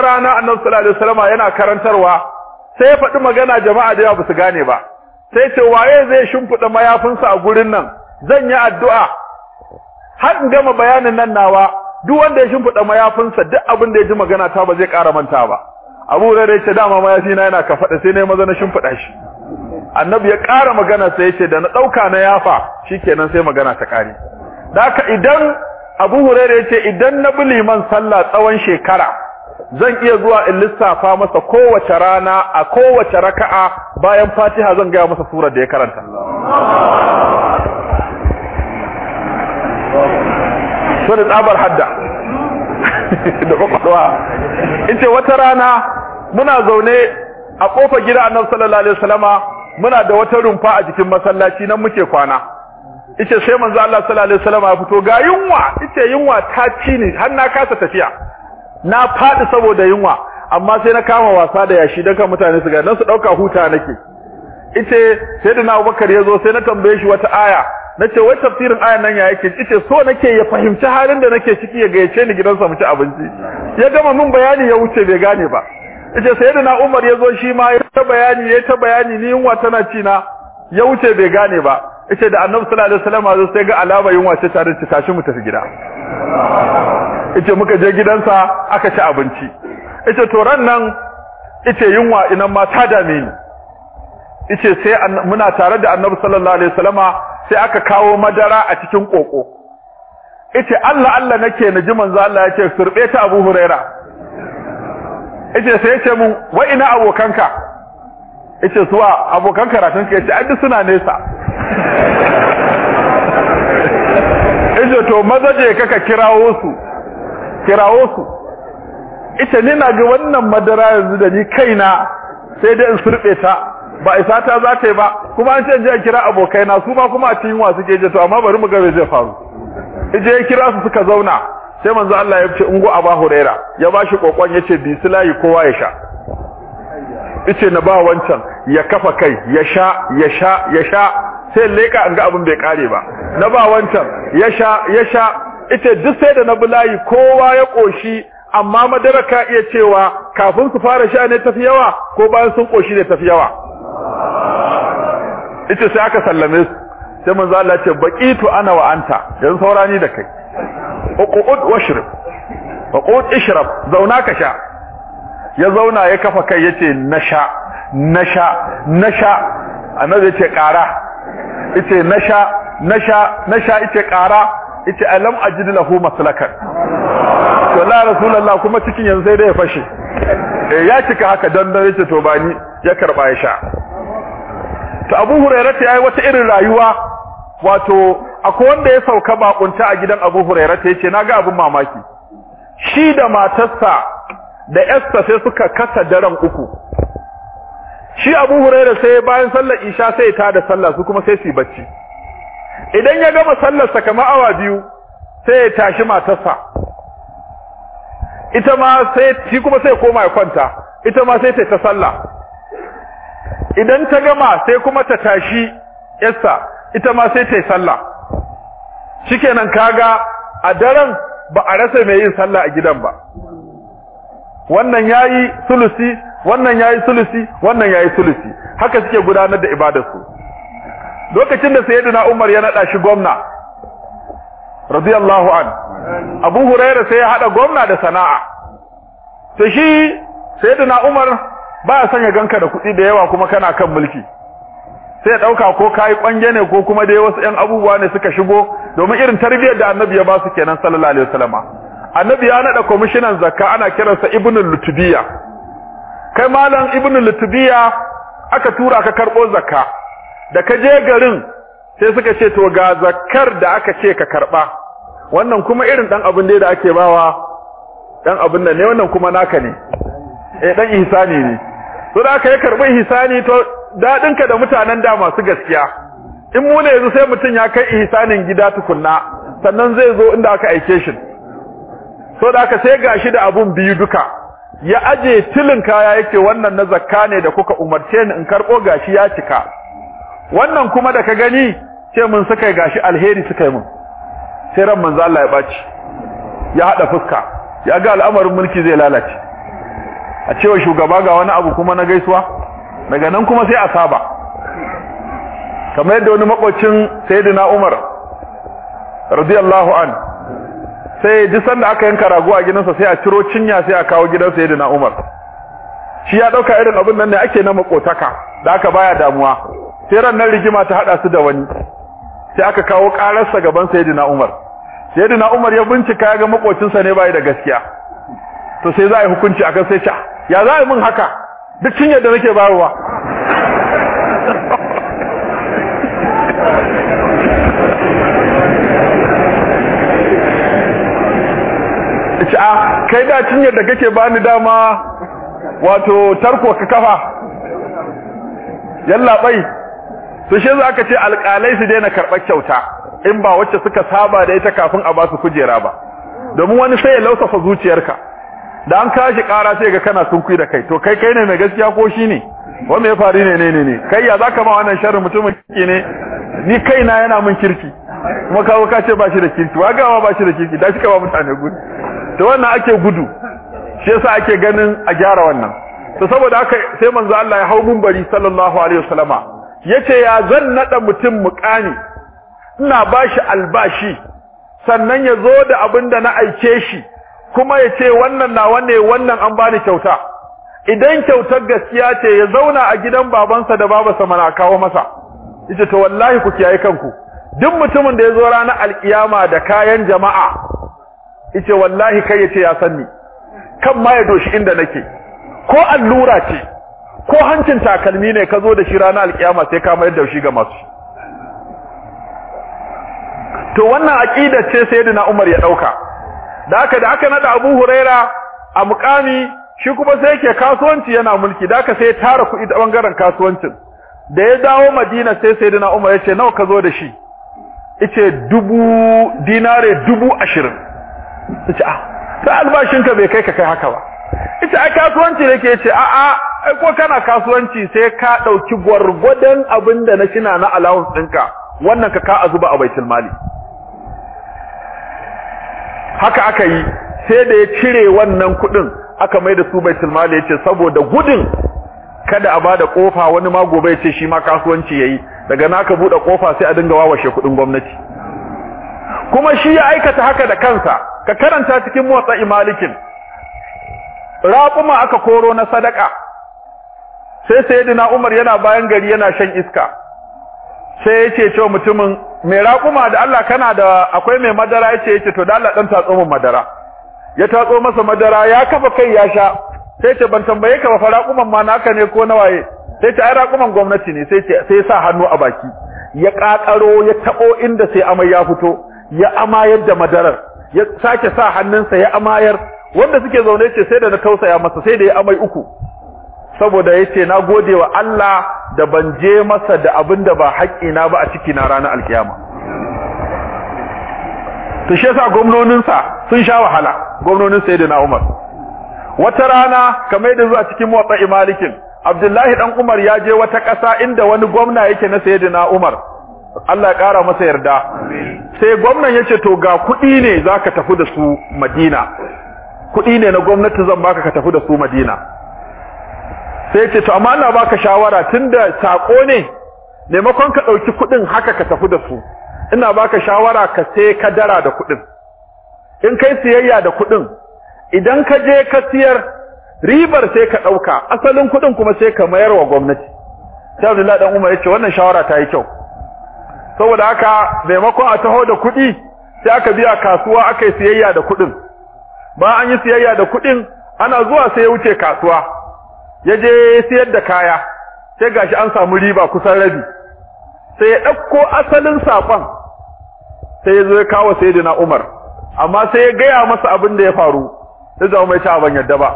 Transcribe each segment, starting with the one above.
rana annabi sallallahu alaihi wasallam yana karantarwa sai ya faɗi magana jama'a da yawa ba su gane ba. Sai ce waye zai shimfiɗa mayafinsa a gurin nan? Zan yi addu'a. Har in gama bayanin nan nawa duk wanda ya shimfiɗa mayafinsa duk abin da ya ji magana ta ba zai ƙara manta ba. Abu da ya ce dama mayafi na yana kafaɗa sai yi maza na shimfiɗa shi. Annabi ya ƙara magana sai ya ce da na ɗauka na yafa shikenan sai magana ta ƙare. Da idan abu hurairah ya ce idan na bi liman sallah tsawon shekara zan iya zuwa in lissafa masa kowace rana a kowace raka'a bayan fatiha zan gaya masa surar da ya karanta. Da tsabar hadda. Da ƙwaƙwalwa in ce wata rana muna zaune a ƙofar gida annabi sallallahu alaihi wasallama muna da wata rumfa a jikin masallaci nan muke kwana. Ice sai manzo Allah sallallahu alaihi wasallama ya fito ga yunwa. Ice yunwa ta ci ni har na kasa tafiya. Na faɗi saboda yunwa amma sai na kama wasa da yashi don kan mutane su ga nan su ɗauka huta nake. Ite sai da na abubakar ya zo sai na tambaye shi wata aya. Na ce wai tafsirin ayan nan ya yake? Ite so nake ya fahimci halin da nake ciki ya gayyace ni gidansa mu ci abinci. Ya gama min bayani ya wuce bai gane ba. Ite sai da na umar ya zo shi ma ya ta bayani ya ta bayani ni yunwa tana ci na ya wuce bai gane ba. Ite da annabi sallallahu alaihi wasallam zo sai ga alama yunwa ce tare da tashi mu tafi gida. Ita muka je gidansa aka ci abinci. Ita to ran nan ita yunwa inan ma ta dame ni. Ita sai muna tare da Annabi sallallahu alaihi wasallama sai aka kawo madara a cikin koko. Ita Allah Allah nake na ji manzo Allah yake surbe ta Abu Huraira. Ita sai ya ce mun wa ina abokanka? Ita suwa abokan karatun ka ya ce ai suna nesa. Ita to maza je kaka kirawo su. Kirawo su. Ita ni na ga wannan madara yanzu da ni kaina sai dai in surbe ta. Ba isa ta za ta yi ba. Kuma an ce je kira abokai na su ma kuma a cikin wasu ke je to amma bari mu ga zai faru. Ije ya kira su suka zauna sai manzo Allah ya ce ungo Aba Huraira. Ya bashi kokon ya ce bisilahi kowa ya sha. Ice na ba wancan. Ya kafa kai ya sha ya sha ya sha sai leka an ga abin bai kare ba. Na ba wancan ya sha ya sha. Ita duk sai da na bulayi kowa ya koshi amma madara ka iya cewa kafin su fara sha ne tafi yawa ko bayan sun koshi ne tafi yawa? Ita sai aka sallame su. Sai manzo Allah ce baqitu ana wa anta yanzu saurani da kai. Uqud washrib. Uqud ishrab zauna ka sha. Ya zauna ya kafa kai ya ce nasha nasha nasha annabi ya ce kara ya ce nasha nasha nasha ya ce kara ya ce alam ajid lahu maslakan. To la rasulullah kuma cikin yanzu sai da ya fashe. Eh ya cika haka dan dan ya ce to bani ya karɓa ya sha. To Abu Hurairah ya yi wata irin rayuwa wato akwai wanda ya sauka bakunta a gidan Abu Hurairah ya ce na ga abun mamaki. Shi da matarsa da Esther sai suka kasa daren uku. Shi Abu Hurairah sai bayan sallar Isha sai ta da sallah su kuma sai su bacci. Idan ya gama sallar sa kamar awa biyu sai ya tashi matarsa. Ita ma sai shi kuma sai koma ya kwanta ita ma sai ta ta sallah. Idan ta gama sai kuma ta tashi Esther ita ma sai ta yi sallah. Shikenan kaga a daren ba a rasa mai yin sallah a gidan ba. Wannan yayi sulusi wannan yayi sulusi wannan yayi sulusi. Haka suke gudanar da ibadarsu. Lokacin da sayyidina Umar ya nada shi gwamna radiyallahu an Abu Hurairah sai ya hada gwamna da sana'a. To shi sayyidina Umar ba ya son ya ganka da kuɗi da yawa kuma kana kan mulki. Sai ya ɗauka ko kai kwange ne ko kuma dai wasu ƴan abubuwa ne suka shigo domin irin tarbiyyar da Annabi ya ba su kenan sallallahu alaihi wasallama. Annabi ya nada kwamishinan zakka ana kiransa Ibnul Lutubiya kai malam Ibnul Lutubiya aka tura ka karbo zakka. Da ka je garin sai suka ce to ga zakkar da aka ce ka karɓa wannan kuma irin dan abin da ake bawa dan abin ne wannan kuma naka ne. Eh dan ihsani ne. To da aka yi karɓi ihsani to daɗin ka da mutanen da masu gaskiya. In mu ne yanzu sai mutun ya kai ihsanin gida tukunna sannan zai zo inda aka aike shi. So da aka sai gashi da abun biyu duka. Ya aje tilin kaya yake wannan na zakka ne da kuka umarce ni in karbo gashi ya cika. Wannan kuma da ka gani ce mun suka yi gashi alheri suka yi mun. Sai ran manzo Allah ya ɓaci ya hada fuska ya ga al'amarin mulki zai lalace. A cewa shugaba ga wani abu kuma na gaisuwa daga nan kuma sai a saba. Kamar yadda wani makwacin sayyidina Umar radiyallahu an sai ji sanda aka yanka rago a gidansa sai a ciro cinya sai a kawo gidan sayyidina Umar. Shi ya ɗauka irin abin nan ne ake na makotaka da aka baya damuwa. Sai ran nan rigima ta hada su da wani. Sai aka kawo kararsa gaban sayyidina Umar. Sayyidina Umar ya bincika ya ga makocinsa ne bai da gaskiya. To sai za a yi hukunci akan sai sha ya za a yi min haka? Duk cinyar da nake bayarwa. A kai da cinyar da kake bani dama wato tarko ka kafa. Yalla bai. To shi za ka ce alƙalai su daina karɓar kyauta in ba wacce suka saba da ita kafin a ba su kujera ba. Domin wani sai ya lausafa zuciyarka. Da an kashi ƙara sai ga kana sunkui da kai. To kai kai ne mai gaskiya ko shi ne? Wanda ya faru ne ne ne kai ya zaka ma wannan sharri mutumin kirki ne? Ni kaina yana min kirki. Kuma kawo ka ce ba shi da kirki. Wa gawa ba shi da kirki? Da shi ka ba mutane gudu to wannan ake gudu shi yasa ake ganin a gyara wannan. To saboda haka sai manzo Allah ya hau munbari sallallahu alaihi wasallama ya ce ya zan nada mutum muƙani ina bashi albashi sannan ya zo da abin da na aike shi kuma ya ce wannan na wanne wannan an bani kyauta. Idan kyautar gaskiya ce ya zauna a gidan babansa da babarsa mana kawo masa. Yace to wallahi ku kiyaye kanku. Duk mutumin da ya zo ranar alkiyama da kayan jama'a ya ce wallahi kai ya ce ya sanni kan ma ya doshi inda nake. Ko allura ce ko hancin takalmi ne ka zo da shi ranar alkiyama sai ka mayar da shi ga masu to wannan aqida ce sayyidina Umar ya ɗauka da haka da aka nada Abu Huraira a mukami shi kuma sai yake kasuwanci yana mulki. Da haka sai ya tara kuɗi da ɓangaren kasuwancin. Da ya dawo Madina sai sayyidina Umar ya ce nawa ka zo da shi? Yace dubu dinare dubu ashirin. Ya ce ah sai albashinka bai kai ka kai haka ba. Ita ai kasuwanci ne ke. Ce a a ai ko kana kasuwanci sai ka ɗauki gwargwadon abin da na kina na allowance ɗinka wannan ka ka azuba a baitul mali. Haka aka yi sai da ya cire wannan kuɗin aka mai da su baitul mali ya ce saboda gudun kada a ba da ƙofa wani ma gobe ya ce shi ma kasuwanci yayi daga naka buɗe ƙofa sai a dinga wawashe kuɗin gwamnati. Kuma shi ya aikata haka da kansa. Ka karanta cikin motsa imalikin raƙuma aka koro na sadaka. Sai sayyidina Umar yana bayan gari yana shan iska. Sai ya ce cewa mutumin mai raƙuma da Allah kana da akwai mai madara? Yace ya ce to da Allah dan tatso min madara. Ya tatso masa madara ya kafa kai ya sha. Sai ce ban tambaye ka ba fa raƙuman ma naka ne ko nawaye sai ce ai raƙuman gwamnati ne. Sai ce sai sa hannu a baki. Ya ƙaƙaro ya tabo inda sai amai ya fito ya amayar da madarar. Ya sake sa hannunsa ya amayar wanda suke zaune ce sai da na tausaya masa sai da ya amai uku. Saboda ya ce na gode wa Allah da ban je masa da abin da ba haƙƙina ba a ciki na ranar alkiyama. To shi yasa gwamnonin sa sun sha wahala gwamnonin sayyidina Umar. Wata rana kamar da zuwa cikin motsa malikin Abdullahi dan Umar ya je wata ƙasa inda wani gwamna yake na sayyidina Umar. Allah ya ƙara masa yarda. Sai gwamnan ya ce to ga kuɗi ne zaka tafi da su Madina. Kuɗi ne na gwamnati zan baka ka tafi da su Madina. Sai ce to amma ina baka shawara tunda sako ne maimakon ka ɗauki kuɗin haka ka tafi da su ina baka shawara ka sai kadara da kuɗin. In kai siyayya da kuɗin idan ka je ka siyar ribar sai ka ɗauka asalin kuɗin kuma sai ka mayar wa gwamnati. Sai Abdullahi dan Umar ya ce wannan shawara ta yi kyau. Saboda haka maimakon a taho da kuɗi sai aka biya kasuwa aka yi siyayya da kuɗin. Ba an yi siyayya da kuɗin ana zuwa sai ya wuce kasuwa. Ya je siyar da kaya sai gashi an samu riba kusan rabi. Sai ya ɗauko asalin saƙon sai ya zo ya kawo sayyidina Umar. Amma sai ya gaya masa abin da ya faru sai zama mai ta ban yadda ba.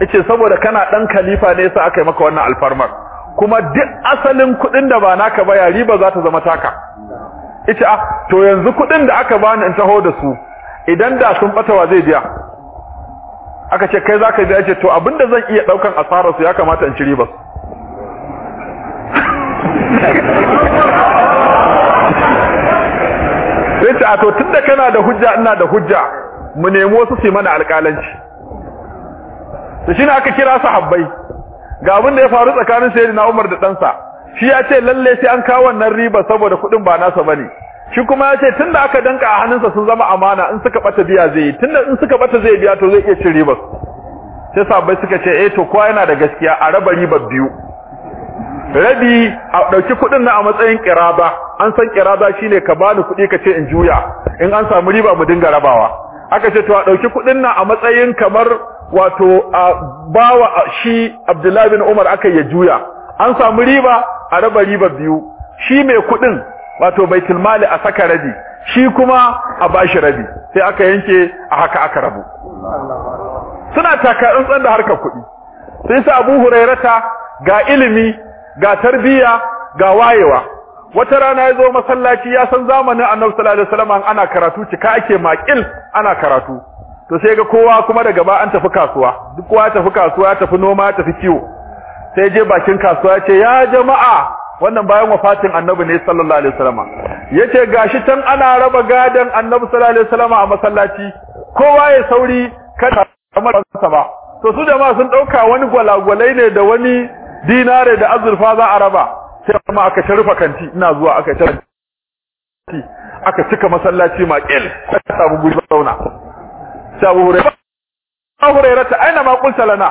Yace saboda kana dan khalifa ne yasa aka yi maka wannan alfarmar. Kuma duk asalin kuɗin da ba naka ba ya riba za ta zama taka. Yace ah to yanzu kuɗin da aka bani in taho da su idan da sun bata wa zai biya? Aka ce kai zaka biya? Ce to abin da zan iya ɗaukan asarar su ya kamata in ci riba sai a to tunda kana da hujja ina da hujja mu nemi wasu su mana alƙalanci. To shine aka kira sahabbai. Ga abin da ya faru tsakanin sayyidina Umar da ɗansa. Shi ya ce lalle sai an kawo wannan riba saboda kuɗin ba nasa ba ne shi kuma ya ce tunda aka danka a hannunsa sun zama amana in suka bata biya zai yi. Tunda in suka bata zai biya to zai iya cin ribar sai sahabbai suka ce eh to kowa yana da gaskiya a raba ribar biyu. Rabi a ɗauki kuɗin na a matsayin kiraba an san kiraba shine ka bani kuɗi ka ce in juya. In an samu riba mu dinga rabawa. Aka ce to a ɗauki kuɗin na a matsayin kamar wato a bawa shi Abdullahi bin Umar aka ya juya. An samu riba a raba ribar biyu. Shi mai kuɗin wato baitul mali a saka rabi. Shi kuma a bashi rabi. Sai aka yanke a haka aka rabu. Suna taka tsantsan da harkar kuɗi. Sai sa Abu Hurairata ga ilimi ga tarbiya ga wayewa. Wata rana ya zo masallaci ya san zamanin Annabi sallallahu alaihi wasallam ana karatu cika ake makil ana karatu. To sai ga kowa kuma daga ba an tafi kasuwa. Duk kowa tafi kasuwa tafi noma tafi kiwo. Sai je bakin kasuwa ce ya jama'a wannan bayan wafatin Annabi ne sallallahu alaihi wasallam. Yace gashi tan ana raba gadan Annabi sallallahu alaihi wasallam a masallaci. Kowa ya sauri kada kamar sa ba. To su jama'a sun ɗauka wani gwalagwalai ne da wani dinare da azurfa za a raba. Sai kuma aka sharufa kanti ina zuwa aka sharufa aka cika masallaci makil aka samu guri zauna. Sai Abu Hurairah. Abu Hurairah ta aina ma qulta lana?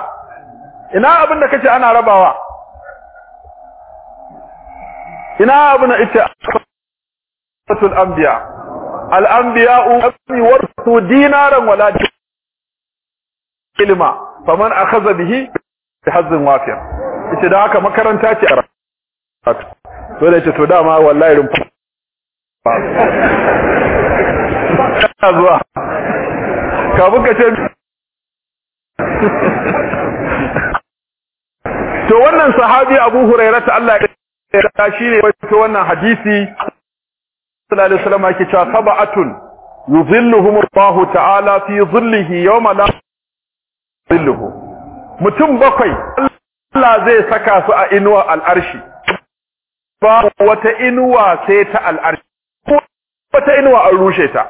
Ina abin kace ana rabawa. Ina abin ita fatul anbiya. Al anbiya'u wasu dinaran wala ilma faman akhadha bihi bi hazzin wafir. Ita da haka makaranta ce to da ita to dama wallahi rin fa zuwa. Kafin ka ce to wannan sahabi Abu Hurairah ta Allah ya yarda shine wato wannan hadisi sallallahu alaihi wasallam yake cewa sab'atun yuzilluhum Allah ta'ala fi dhillihi yawma la dhilluhu mutum bakwai Allah zai saka su a inuwa al'arshi. Ba wata inuwa sai ta al'arshi. Wata inuwa an rushe ta.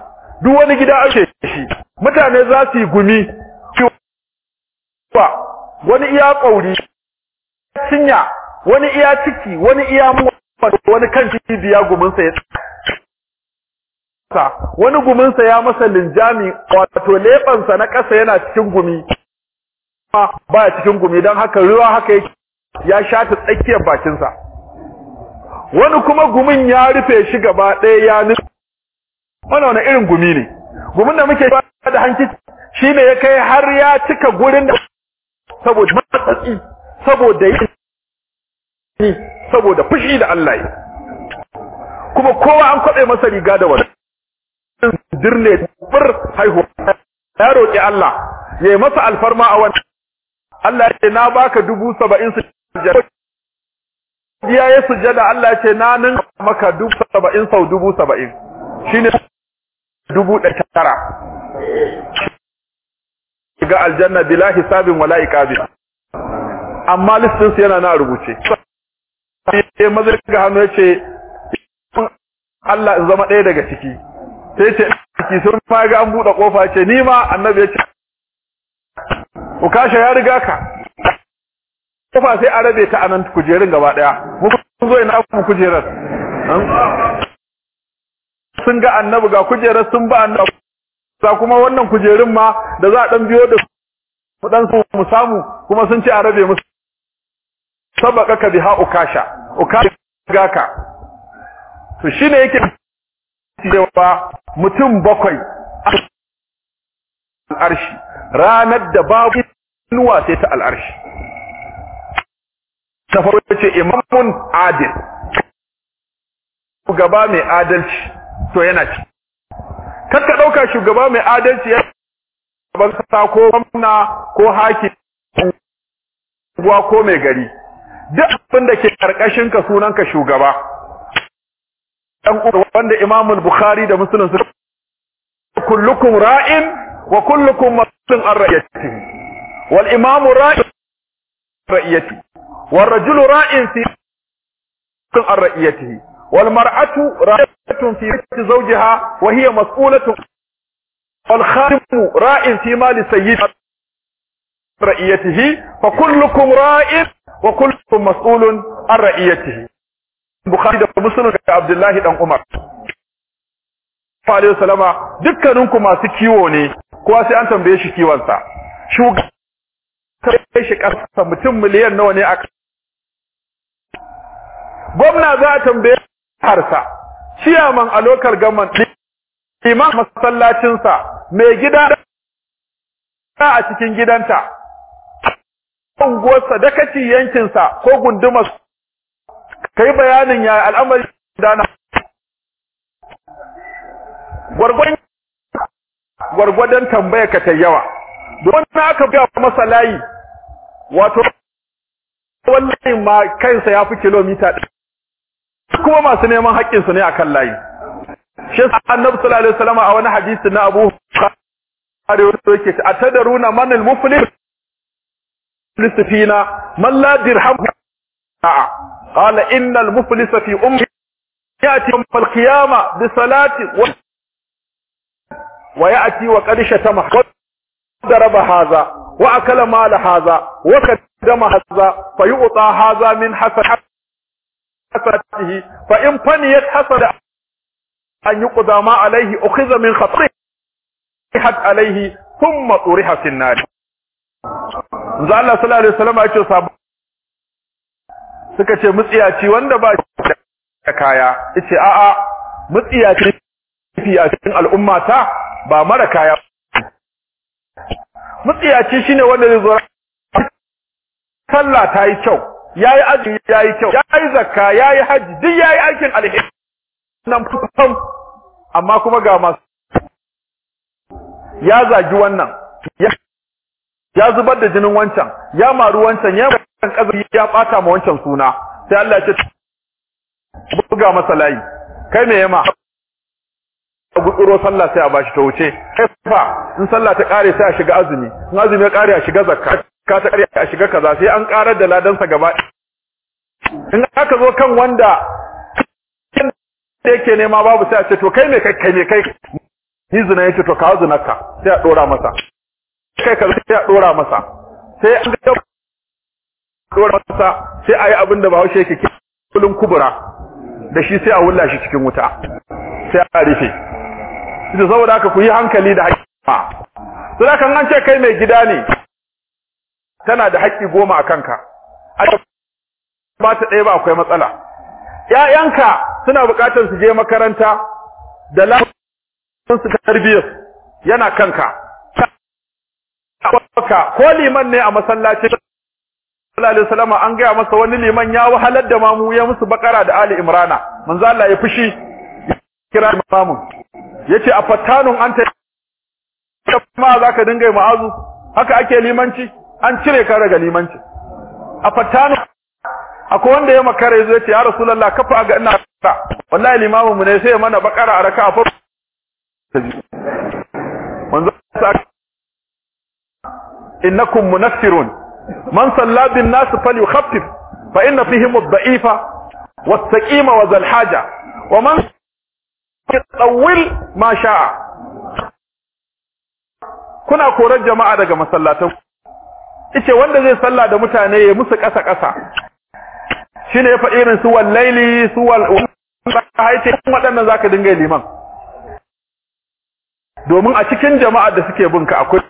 Duk wani gida an rushe shi. Mutane za su yi gumi wani iya kauri cinya wani iya ciki wani iya mu wani kan cibiya guminsa ya wani guminsa ya masa linjami wato leɓansa na ƙasa yana cikin gumi baya cikin gumi don haka ruwa haka yake ya shata tsakiyar bakinsa. Wani kuma gumin ya rufe shi gaba ɗaya ya nufi wani wani irin gumi ne. Gumin da muke da hanki shi ne ya kai har ya cika gurin da saboda matsatsi saboda yi saboda fushi da Allah yi. Kuma kowa an kwaɗe masa riga da wani dirne bir haihuwa. Ya roƙi Allah ya yi masa alfarma a wani Allah ya ce na baka dubu saba'in su ya sujada Allah ya ce na nan maka dubu saba'in sau dubu saba'in. Shine dubu ɗari tara. Ga aljanna bila hisabin wala iqabi amma listin su yana na rubuce. Sai maza ga hannu ya ce Allah in zama ɗaya daga ciki. Sai ce ciki sun fa ga an buɗe ƙofa ce ni ma annabi ya ce ukasha ya riga ka. Kofa sai a rabe ta a nan kujerun gaba ɗaya mu zo ina mu kujerar? Sun ga annabi ga kujerar sun ba annabi. Sa kuma wannan kujerun ma da za a dan biyo da mu dan mu samu kuma sun ce a rabe musu. Sabaka ka biha ukasha ukasha ga ka. To shine yake cewa mutum bakwai al'arshi ranar da babu inuwa sai ta al'arshi. Ta farko ce imamun adil. Shugaba mai adalci. To yana ci. Kakka ɗauka shugaba mai adalci ya ban kasa ko gwamna ko haki guwa ko mai gari. Duk abin da ke ƙarƙashin ka sunan ka shugaba. Dan wanda imamul bukhari da muslim su kullukum ra'in wa kullukum mas'ulun an ra'iyatihi. Wal imamu ra'in ra'iyatihi. Wal rajulu ra'in fi an ra'iyatihi. Wal mar'atu ra'iyatun fi baiti zawjiha wa hiya mas'ulatun wal khadimu ra'in fi mali sayyid ra'iyatihi fa kullukum ra'in wa kullukum mas'ulun an ra'iyatihi bukhari da muslim da abdullahi dan umar alaihi wasallama dukkaninku masu kiwo ne kowa sai an tambaye shi kiwon sa shugaban shi kasa mutum miliyan nawa ne gwamna za a harsa. Ciyaman a lokal gaman imam masallacinsa mai gida a cikin gidanta. Unguwarsa dakaci yankinsa ko gundumar kai bayanin ya al'amari dana gwargwadon gwargwadon tambaya ka ta yawa. Don aka ga masa layi wato wallahi ma kansa ya fi kilomita kuma masu neman haƙƙinsu ne akan layi shi annabi sallallahu alaihi wasallam a wani hadisi na Abu Hurairah yake ce atadaruna man al-muflis fina man la dirham qala inna al-muflisa fi ummi yati yawm al-qiyamah bi salati wa yati wa qad shatama ضرب هذا وأكل مال هذا وكدم هذا فيؤطى هذا من حسن amalihi fa in faniyat hasada an yuqda ma alayhi ukhiza min khatihat alayhi thumma turiha fi an-nar Allah sallallahu alaihi wasallam ya ce sabu suka ce mutsiyaci wanda ba da kaya ya ce a a mutsiyaci fi a cikin al'umma ta ba mara kaya mutsiyaci shine wanda zai zo sallah ta yi kyau yayi azumi yayi kyau yayi zakka yayi haji duk yayi aikin alheri. Nan fam amma kuma ga masu ya zagi wannan ya zubar da jinin wancan ya maru wancan ya ban kazari ya bata ma wancan suna. Sai Allah ya ce buga masa layi. Kai me yema gutsuro sallah sai a bashi ta wuce. Kai fa in sallah ta kare sai a shiga azumi. In azumi ya kare a shiga zakka. Ka ta kare a shiga kaza sai an karar da ladansa gaba in aka zo kan wanda da yake nema babu sai a ce to kai me kai kai me kai? Ni zina ya ce to kawo zinarka. Sai a dora masa. Kai ka sai a dora masa. Sai an ga dora masa sai ayi abin da Bahaushe yake kulun kubura. Da shi sai a wulla shi cikin wuta. Sai a rufe. Saboda haka ku yi hankali da to da kan an ce kai mai gida ne tana da haƙƙi goma a kanka. Ba ta ɗaya ba akwai matsala. Ƴaƴanka suna buƙatar su je makaranta da lafiyar su tarbiyyar yana kanka. Ko liman ne a masallaci sallallahu alaihi wasallam an gaya masa wani liman ya wahalar da mamu ya musu bakara da ali imrana. Manzo Allah ya fushi kira imamun ya ce a fattanun anta ma zaka dinga ma'azu? Haka ake limanci? An cire ka daga limanci. A fattanu akwai wanda ya makara ya zo ya ce ya rasulullah kafa ga ina wallahi limamin mu ne sai mana bakara a raka'a fa manzo innakum munaffirun. Man salla bin nas falyukhaffif fa inna fihim ad-da'ifa was-saqima wa zal-haja wa man tsawil ma sha'a. Kuna korar jama'a daga masallatan ice wanda zai salla da mutane ya musu ƙasa ƙasa. Shine ya faɗi irin su wallaili su wal haice waɗannan zaka dinga liman. Domin a cikin jama'ar da suke binka akwai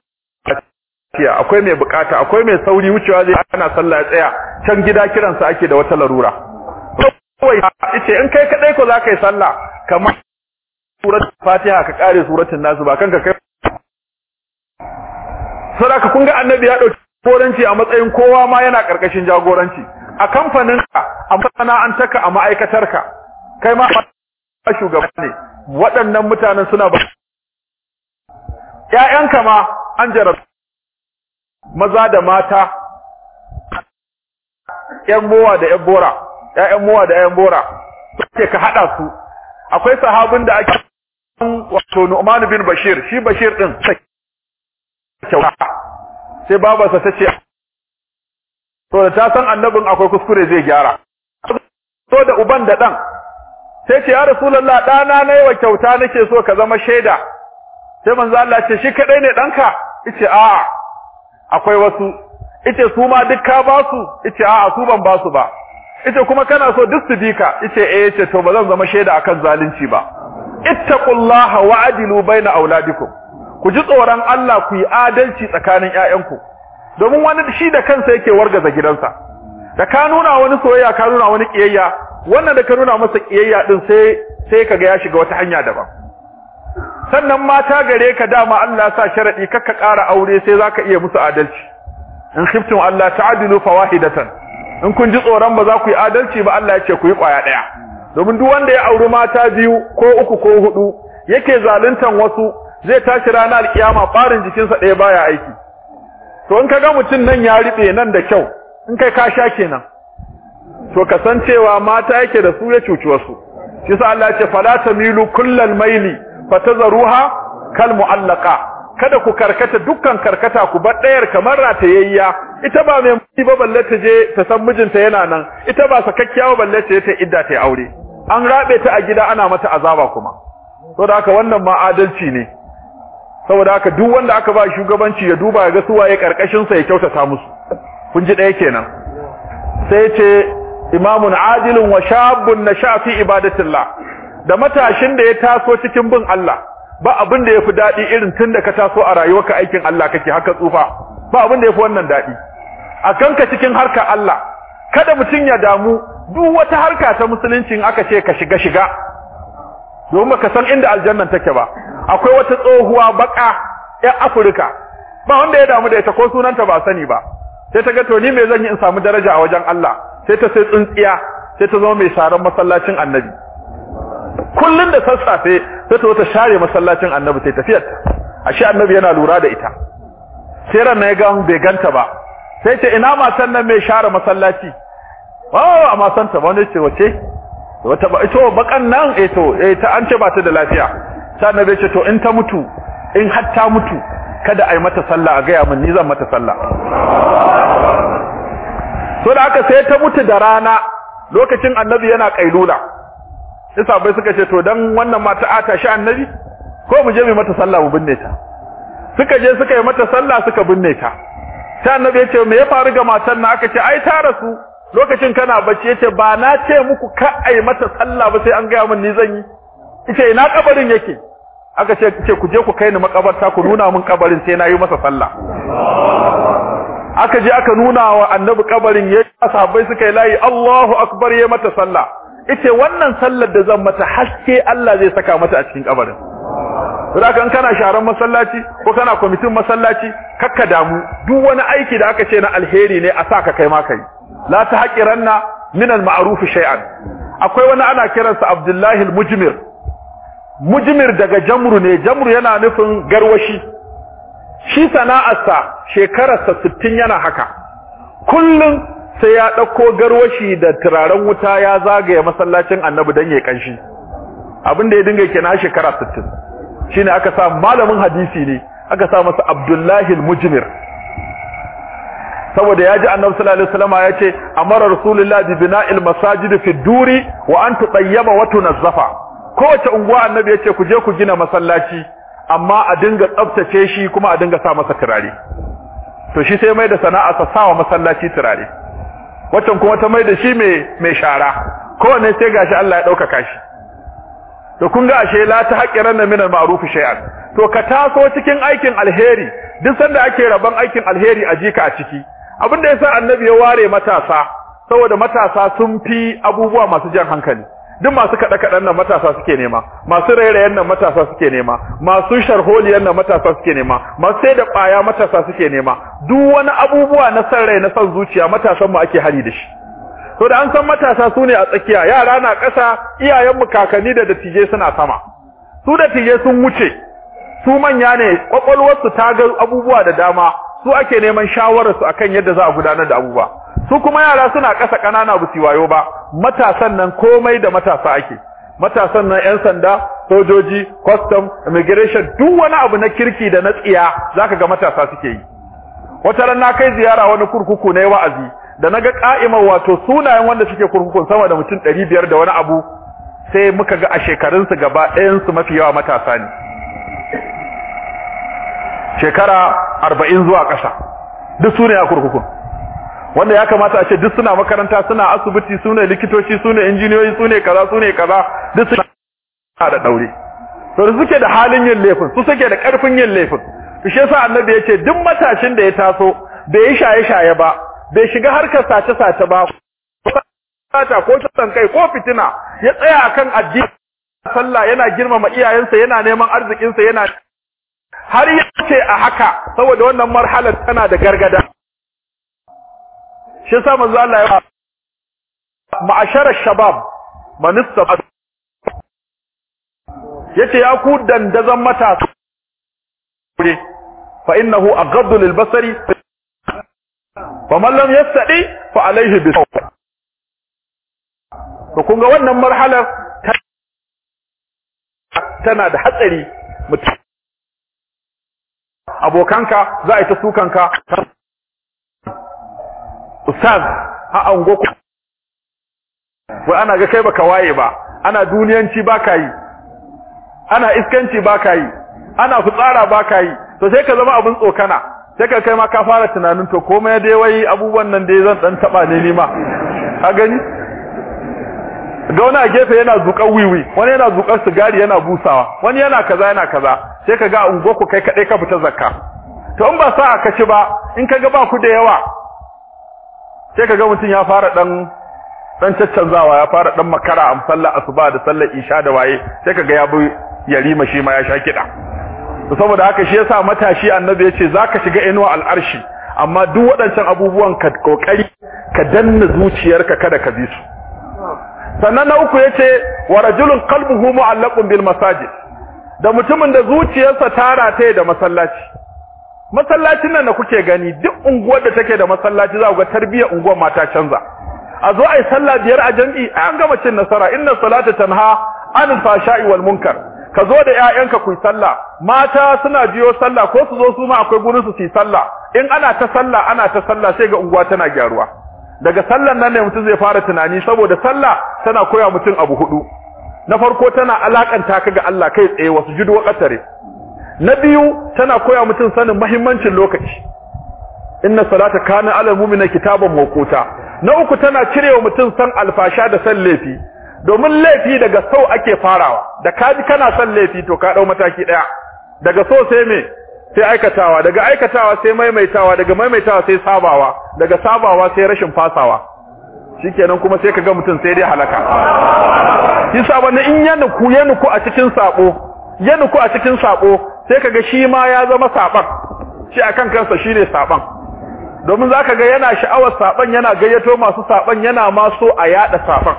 akwai mai buƙata akwai mai sauri wucewa zai ana sallah ya tsaya. Can gida kiransa ake da wata larura. Kawai ice in kai kadai ko zaka yi sallah kamar surat fatiha ka kare suratul nasu ba kanka kai. Saboda kun ga annabi ya ɗauki jagoranci a matsayin kowa ma yana ƙarƙashin jagoranci. A kamfanin ka a masana'antarka a ma'aikatarka kai ma shugaba ne. Waɗannan mutanen suna ba ƴaƴanka ma an jarab maza da mata ƴan mowa da ƴan bora ƴaƴan mowa da ƴan bora sai ka hada su. Akwai sahabin da ake wato Nu'man bin Bashir shi Bashir din kyauta. Sai babarsa ta ce to da ta san annabin akwai kuskure zai gyara. To da uban da dan sai ce ya rasulullah dana na yi wa kyauta nake so ka zama shaida. Sai manzo Allah ce shi kadai ne danka ya ce a akwai wasu. Ice su ma duk ka ba su? Ice a'a su ban ba su ba. Ice kuma kana so duk su bi ka? Ice eh ice to ba zan zama shaida akan zalunci ba. Ittaqullaha wa'dilu baina auladikum ku ji tsoron Allah ku yi adalci tsakanin ƴaƴanku. Domin wani shi da kansa yake wargaza gidansa. Da ka nuna wani soyayya ka nuna wani kiyayya wannan da ka nuna masa kiyayya din sai sai kaga ya shiga wata hanya daban. Sannan mata gare ka dama Allah ya sa sharadi kakka ƙara aure sai zaka iya musu adalci. In khiftum Allah ta'dilu fawahidatan. In kun ji tsoron ba za ku yi adalci ba Allah ya ce ku yi ƙwaya ɗaya domin duk wanda ya auri mata biyu ko uku ko huɗu yake zaluntan wasu zai tashi ranar alkiyama farin jikinsa ɗaya baya aiki. To in kaga mutum nan ya riɓe nan da kyau in kai ka sha kenan. To kasancewa mata yake da su ya cuci wasu. Shi sa Allah ya ce fala tamilu kullal maili fatazruha kal mu'allaqa. Kada ku karkata dukkan karkata ku bar ɗayar kamar ratayayya. Ita ba mai mutu ba balle ta je ta san mijinta yana nan. Ita ba sakakkiya ba balle ta ta idda ta aure. An rabe ta a gida ana mata azaba kuma. Saboda haka wannan ma adalci ne. Saboda haka duk wanda aka ba shugabanci ya duba ya ga su waye ƙarƙashin sa ya kyautata musu. Kun ji ɗaya kenan. Sai ce imamun adilun wa shabun nasha fi ibadatillah. Da matashin da ya taso cikin bin Allah ba abin da yafi daɗi irin tunda ka taso a rayuwarka aikin Allah kake haka tsufa. Ba abin da yafi wannan daɗi a kanka cikin harka Allah kada mutun ya damu duk wata harka ta musulunci aka ce ka shiga shiga. Domin baka san inda aljannan take ba. Akwai wata tsohuwa baka ƴan Afirka. Ba wanda ya damu da ita ko sunanta ba sani ba. Sai ta ga to ni me zan yi in samu daraja a wajen Allah? Sai ta sai tsuntsiya sai ta zama mai sharan masallacin Annabi. Kullun da sassafe sai ta wata share masallacin Annabi sai tafiyar ashe Annabi yana lura da ita. Sai ran ya ga bai ganta ba. Sai ce ina matan nan mai share masallaci? Oh amma san ta wani ce wace? Wata ba ito bakan nan eh to eh ta an ce ba ta da lafiya. Sai Annabi ce to in ta mutu in har ta mutu kada a yi mata sallah a gaya min ni zan mata sallah. So da aka sai ta mutu da rana lokacin annabi yana kailula sai sabai suka ce to dan wannan mata ata shi annabi? Ko mu je mu mata sallah mu binne ta. Suka je suka yi mata sallah suka binne ta. Sai annabi ya ce me ya faru ga matan na aka ce ai ta rasu. Lokacin kana bacci ya ce ba na ce muku ka ai mata sallah ba sai an gaya min ni zan yi. Yace ina kabarin yake? Aka ce ce ku je ku kai ni makabarta ku nuna min kabarin sai na yi masa sallah. Aka je aka nuna wa annabi kabarin ya sahabbai suka yi layi Allahu akbar ya mata sallah. Ita wannan sallar da zan mata haske Allah zai saka mata a cikin kabarin. Saboda in kana sharan masallaci ko kana kwamitin masallaci kakka damu. Duk wani aiki da aka ce na alheri ne a saka kai ma kai la tahqiranna min al-ma'ruf shay'an. Akwai wani ana kiransa Abdullahi al-Mujmir. Mujmir daga jamru ne. Jamru yana nufin garwashi. Shi sana'arsa shekararsa sittin yana haka. Kullum sai ya ɗauko garwashi da turaren wuta ya zagaya masallacin annabi don ya kanshi abin da ya dinga kenan shekara sittin. Shine aka sa malamin hadisi ne. Aka sa masa abdullahi mujmir saboda ya ji annabi sallallahu alaihi wasallam ya ce amara rasulullahi bi bina'il masajid fi duri wa an tutayyaba wa tunazzafa. Kowace unguwa annabi ya ce ku je ku gina masallaci amma a dinga tsaftace shi kuma a dinga sa masa turare. To shi sai mai da sana'a sa sawa masallaci turare. Waccan kuma ta mai da shi mai mai shara. Kowanne sai gashi Allah ya ɗaukaka shi. To kun ga ashe la ta haƙiranna min al-ma'ruf shay'an. To ka taso cikin aikin alheri. Duk sanda ake rabon aikin alheri a jika a ciki. Abin da yasa annabi ya ware matasa saboda matasa sun fi abubuwa masu jan hankali. Duk masu kaɗe kaɗen nan matasa suke nema masu rairayen nan matasa suke nema masu sharholiyan nan matasa suke nema masu sai da ƙwaya matasa suke nema. Duk wani abubuwa na san rai na san zuciya matasan mu ake hari da shi. To da an san matasa su ne a tsakiya yara na ƙasa iyayenmu kakanni da dattijai suna sama. Su dattijai sun wuce su manya ne kwakwalwarsu ta ga abubuwa da dama. Su ake neman shawararsu akan yadda za a gudanar da abubuwa. Su kuma yara suna ƙasa ƙanana ba su wayo ba. Matasan nan komai da matasa ake. Matasan nan yan sanda sojoji custom immigration duk wani abu na kirki da na tsiya zaka ga matasa suke yi. Wata ran na kai ziyara wani kurkuku na wa'azi da na ga ka'imar wato sunayen wanda suke kurkukun sama da mutum ɗari biyar da wani abu sai muka ga a shekarunsu gaba ɗayansu mafi yawa matasa ne. Shekara arba'in zuwa ƙasa. Duk su ne a kurkukun. Wanda ya kamata a ce duk suna makaranta suna asibiti su ne likitoci su ne injiniyoyi su ne kaza su ne kaza duk suna da daure to da suke da halin yin laifin su suke da ƙarfin yin laifin. To shi yasa annabi ya ce duk matashin da ya taso bai yi shaye-shaye ba bai shiga harkar sace-sace ba sata ko kisan kai ko fitina ya tsaya akan addini sallah yana girmama iyayensa yana neman arzikinsa yana har ya ce a haka saboda wannan marhalar tana da gargada. Shi yasa manzo Allah ya ma'ashara shabab man istata ya ce ya ku dandazan matasa fa innahu aghaddu lil basari fa man lam yastadi fa alayhi bis to kun wannan marhalar tana da hatsari mutum abokanka za a yi ta sukanka. Ustaz a ango ku. Wai ana ga kai baka waye ba ana duniyanci baka yi ana iskanci baka yi ana fitsara baka yi to sai ka zama abin tsokana sai ka kai ma ka fara tunanin to komai dai wai abubuwan nan dai zan dan taba ne ni ma. Ka gani? Ga wani a gefe yana zuƙar wiwi wani yana zuƙar sigari yana busawa wani yana kaza yana kaza. Sai ka ga ungo ku kai kadai ka fita zakka. To in ba sa ka ci ba in ka ga ba ku da yawa sai ka ga mutum ya fara dan dan caccanzawa ya fara dan makara a sallar asuba da sallar isha da waye sai ka ga ya bi yarima shi ma ya sha kida to saboda haka shi yasa matashi annabi ya ce zaka shiga inuwa al'arshi amma duk waɗancan abubuwan ka ƙoƙari ka danna zuciyarka kada ka bi su. Sannan na uku ya ce wa rajulun qalbuhu mu'allaqun bil masajid. Da mutumin da zuciyarsa ta rataye da masallaci. Masallacin nan da kuke gani duk unguwar da take da masallaci za ku ga tarbiyyar unguwar mata canza. A zo ai sallah biyar a jami'i an gama cin nasara. Inna salata tanha anil fashai wal munkar. Ka zo da ƴaƴanka ku sallah. Mata suna jiyo sallah ko su zo su ma akwai gurin su yi sallah. In ana ta sallah ana ta sallah sai ga unguwa tana gyaruwa. Daga sallan nan ne mutum zai fara tunani saboda sallah tana koya mutum abu huɗu. Na farko tana alakanta ka ga Allah kai tsaye wasu judu wa qatare na biyu tana koya mutum sanin muhimmancin lokaci. Inna salata kana alal mu'mina kitaban mawquta. Na uku tana cirewa mutum san alfasha da san laifi. Domin laifi daga sau ake farawa. Da kaji kana san laifi to ka ɗau mataki ɗaya daga so sai me? Sai aikatawa daga aikatawa sai maimaitawa daga maimaitawa sai sabawa daga sabawa sai rashin fasawa. Shikenan kuma sai kaga mutum sai dai halaka. Yasa wani in ya nuku ya nuku a cikin sabo ya nuku a cikin sabo sai kaga shi ma ya zama saban. Shi akan kansa shine saban. Domin zaka ga yana sha'awar saban yana gayyato masu saban yana ma so a yada saban.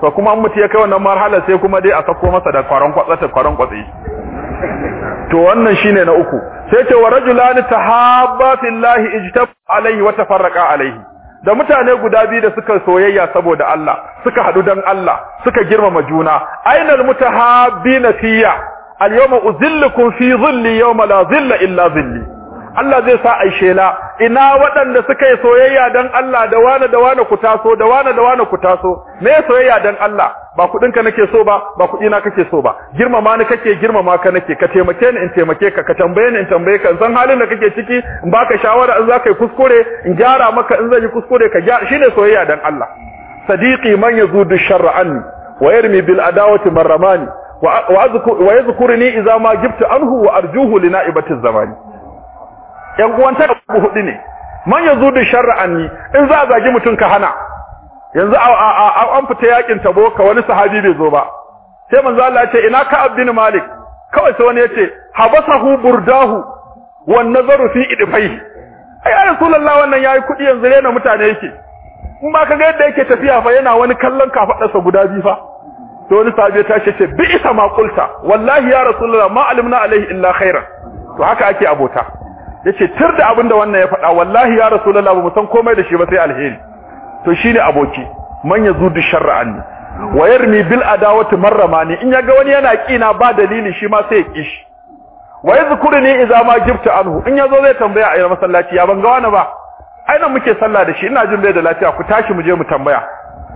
To kuma an mutu ya kai wannan marhala sai kuma dai a sako masa da kwaron kwatsata kwaron kwatsi. To wannan shine na uku. Sai ce wa rajulani tahabba fillahi ijtab alaihi wa tafarraqa alaihi da mutane guda biyu da suka soyayya saboda Allah suka hadu dan Allah suka girmama juna. Ainal mutahabbina fiyya al yawma uzillukum fi dhilli yawma la dhilla illa dhilli Allah zai sa ai shela. Ina waɗanda suka yi soyayya dan Allah da wani da wani ku taso da wani da wani ku taso. Me soyayya dan Allah? Ba kuɗin ka nake so ba ba kuɗi na kake so ba. Girmama ni kake girmama ka nake. Ka taimake ni in taimake ka. Ka tambaye ni in tambaye ka. San halin da kake ciki in baka shawara in zaka yi kuskure in gyara maka in zan yi kuskure ka gyara. Shine soyayya dan Allah. Sadiqi man yazudu sharra anni wa yarmi bil adawati marramani wa yadhkuruni idza ma gibtu anhu wa arjuhu li naibati zamani. Yan uwanta abu huɗu ne. Man yazudu sharra anni in za zagi mutun ka hana. Yanzu an fita yaƙin tabo ka wani sahabi bai zo ba. Sai manzo Allah ya ce ina ka abdin malik? Kawai sai wani ya ce habasahu burdahu wan nazaru fi idfai. Ai ya rasulullah wannan yayi kuɗi yanzu rena mutane yake. In ba ka ga yadda yake tafiya fa yana wani kallon kafadarsa guda biyu fa. To wani sahabi tashi ce bi isa ma qulta. Wallahi ya rasulullah ma alimna alaihi illa khairan. To haka ake abota. Ya ce tir da abin da wannan ya faɗa wallahi ya rasulullah ba mu san komai da shi ba sai alheri. To shine aboki man yazudu sharra anni wa yarmi bil adawati marramani in yaga wani yana kina ba dalili shi ma sai ya kishi wa yadhkuruni idza ma gibta anhu. In ya zo zai tambaya a masallaci ya ban ga wani ba? Aina muke sallah da shi ina jin bai da lafiya ku tashi mu je mu tambaya.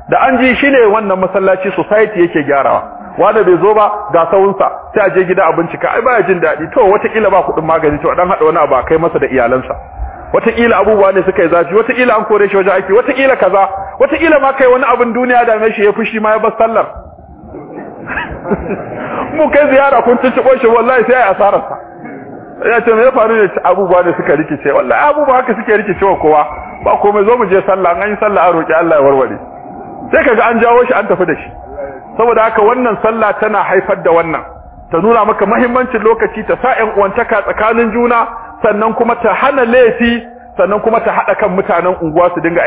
Da an ji shine wannan masallaci society yake gyarawa. Wanda bai zo ba ga sawunsa sai a je gida a bincika. Ai baya jin daɗi. To wataƙila ba kuɗin magani to dan hada wani abu kai masa da iyalansa. Wataƙila abubuwa ne suka yi zafi wataƙila an kore shi wajen aiki wataƙila kaza wataƙila ma kai wani abin duniya da mai shi ya fushi ma ya bar sallar. Mu kai ziyara kun tuntuɓo shi wallahi sai ai asararsa. Ya ce me ya faru ne? Abubuwa da suka rikice wallahi. Abubuwa haka suke rikice wa kowa. Ba komai zo mu je sallah an yi sallah a roki Allah ya warware. Sai kaga an jawo shi an tafi da shi. Saboda haka wannan sallah tana haifar da wannan. Ta nuna maka muhimmancin lokaci ta sa ƴan uwantaka tsakanin juna sannan kuma ta hana laifi sannan kuma ta haɗa kan mutanen unguwa su dinga